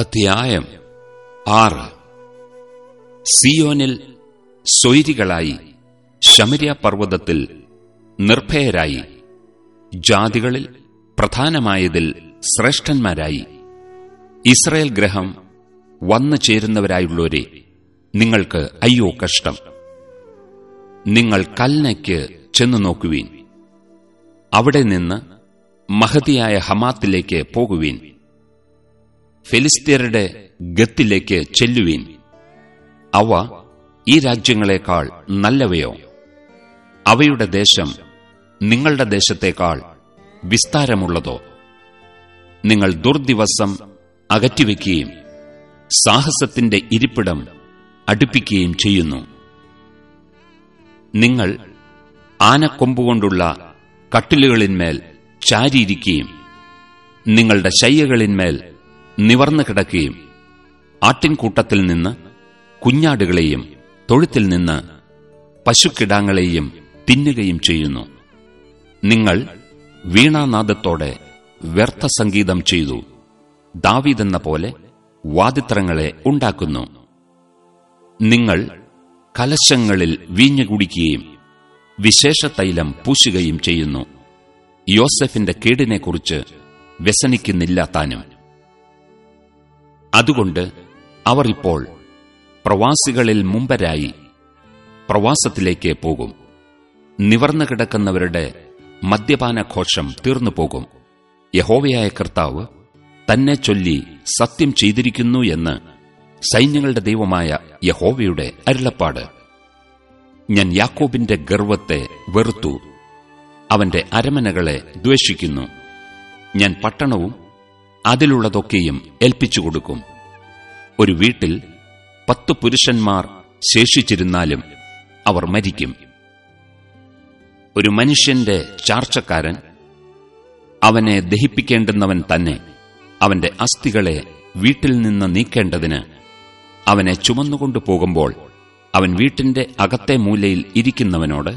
അധ്യായം ആറ്. സിയോനിൽ സ്വൈരികളായി ശമര്യ പർവതത്തിൽ നിർഭയരായി. ജാതികളിൽ പ്രധാനമായതിൽ ശ്രേഷ്ഠന്മാരായി. ഇസ്രയേൽ ഗ്രഹം വന്നു ചേരുന്നവരായുള്ളവരെ നിങ്ങൾക്ക് അയ്യോ കഷ്ടം. നിങ്ങൾ കൽനയ്ക്ക് ചെന്നു നോക്കുവീൻ. അവിടെ നിന്ന് മഹതിയായ ഹമാത്തിലേക്ക് പോകുവീൻ. ഫിലിസ്തീനരുടെ ഗത്തിലേക്ക് ചെല്ലുവീൻ. അവ ഈ രാജ്യങ്ങളെക്കാൾ നല്ലവയോ? അവയുടെ ദേശം നിങ്ങളുടെ ദേശത്തേക്കാൾ വിസ്താരമുള്ളതോ? നിങ്ങൾ ദുർദിവസം അകറ്റിവെക്കുകയും സാഹസത്തിന്റെ ഇരിപ്പിടം അടുപ്പിക്കുകയും ചെയ്യുന്നു. നിങ്ങൾ ആനക്കൊമ്പുകൊണ്ടുള്ള കട്ടിലുകളിന്മേൽ ചാരിയിരിക്കുകയും നിങ്ങളുടെ ശയ്യകളിന്മേൽ നിവർന്നു കിടക്കുകയും ആട്ടിൻകൂട്ടത്തിൽ നിന്ന് കുഞ്ഞാടുകളെയും തൊഴുത്തിൽ നിന്ന് പശുക്കിടാങ്ങളെയും തിന്നുകയും ചെയ്യുന്നു. നിങ്ങൾ വീണാനാദത്തോടെ വ്യർത്ഥ സംഗീതം ചെയ്തു ദാവീതെന്ന പോലെ വാദിത്രങ്ങളെ ഉണ്ടാക്കുന്നു. നിങ്ങൾ കലശങ്ങളിൽ വീഞ്ഞു കുടിക്കുകയും വിശേഷ തൈലം പൂശുകയും ചെയ്യുന്നു. യോസഫിന്റെ കേടിനെക്കുറിച്ച് വ്യസനിക്കുന്നില്ല താനും. അതുകൊണ്ട് അവർ ഇപ്പോൾ പ്രവാസികളിൽ മുമ്പരായി പ്രവാസത്തിലേക്ക് പോകും. നിവർന്നു കിടക്കുന്നവരുടെ മദ്യപാനഘോഷം തീർന്നുപോകും യഹോവയായ കർത്താവ് തന്നെ ചൊല്ലി സത്യം ചെയ്തിരിക്കുന്നു എന്ന് സൈന്യങ്ങളുടെ ദൈവമായ യഹോവയുടെ അരുളപ്പാട്. ഞാൻ യാക്കോബിന്റെ ഗർവത്തെ വെറുത്തു. അവന്റെ അരമനകളെ ദ്വേഷിക്കുന്നു. ഞാൻ പട്ടണവും അതിലുള്ളതൊക്കെയും ഏൽപ്പിച്ചു കൊടുക്കും. ഒരു വീട്ടിൽ പത്തു പുരുഷന്മാർ ശേഷിച്ചിരുന്നാലും അവർ മരിക്കും. ഒരു മനുഷ്യന്റെ ചാർച്ചക്കാരൻ അവനെ ദഹിപ്പിക്കേണ്ടുന്നവൻ തന്നെ അവന്റെ അസ്ഥികളെ വീട്ടിൽ നിന്ന് നീക്കേണ്ടതിന് അവനെ ചുമന്നുകൊണ്ടു പോകുമ്പോൾ അവൻ വീട്ടിന്റെ അകത്തെ മൂലയിൽ ഇരിക്കുന്നവനോട്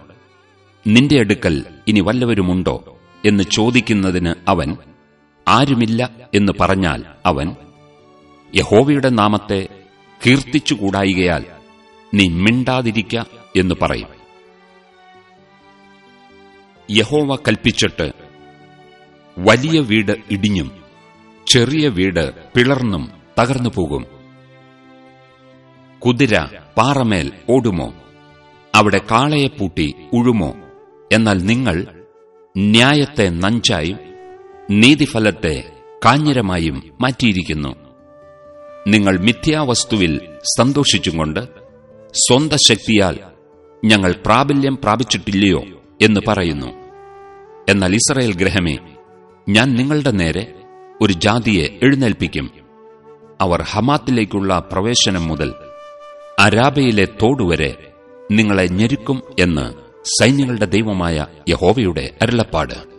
നിന്റെ അടുക്കൽ ഇനി വല്ലവരുമുണ്ടോ? എന്ന് ചോദിക്കുന്നതിന് അവൻ ആരുമില്ല എന്ന് പറഞ്ഞാൽ അവൻ യഹോവയുടെ നാമത്തെ കീർത്തിച്ചുകൂടായികയാൽ നീ മിണ്ടാതിരിക്ക എന്ന് പറയും. യഹോവ കൽപ്പിച്ചിട്ട് വലിയ വീട് ഇടിഞ്ഞും ചെറിയ വീട് പിളർന്നും തകർന്നു പോകും. കുതിര പാറമേൽ ഓടുമോ? അവിടെ കാളയെ പൂട്ടി ഉഴുമോ? എന്നാൽ നിങ്ങൾ ന്യായത്തെ നഞ്ചായും നീതിഫലത്തെ കാഞ്ഞിരമായും മാറ്റിയിരിക്കുന്നു. നിങ്ങൾ മിഥ്യാവസ്തുവിൽ സന്തോഷിച്ചുകൊണ്ട് സ്വന്ത ശക്തിയാൽ ഞങ്ങൾ പ്രാബല്യം പ്രാപിച്ചിട്ടില്ലയോ എന്ന് പറയുന്നു. എന്നാൽ ഇസ്രായേൽ ഗ്രഹമേ ഞാൻ നിങ്ങളുടെ നേരെ ഒരു ജാതിയെ എഴുന്നേൽപ്പിക്കും. അവർ ഹമാത്തിലേക്കുള്ള പ്രവേശനം മുതൽ അരാബയിലെ തോടുവരെ നിങ്ങളെ ഞെരുക്കും എന്ന് സൈന്യങ്ങളുടെ ദൈവമായ യഹോവയുടെ അരുളപ്പാട്.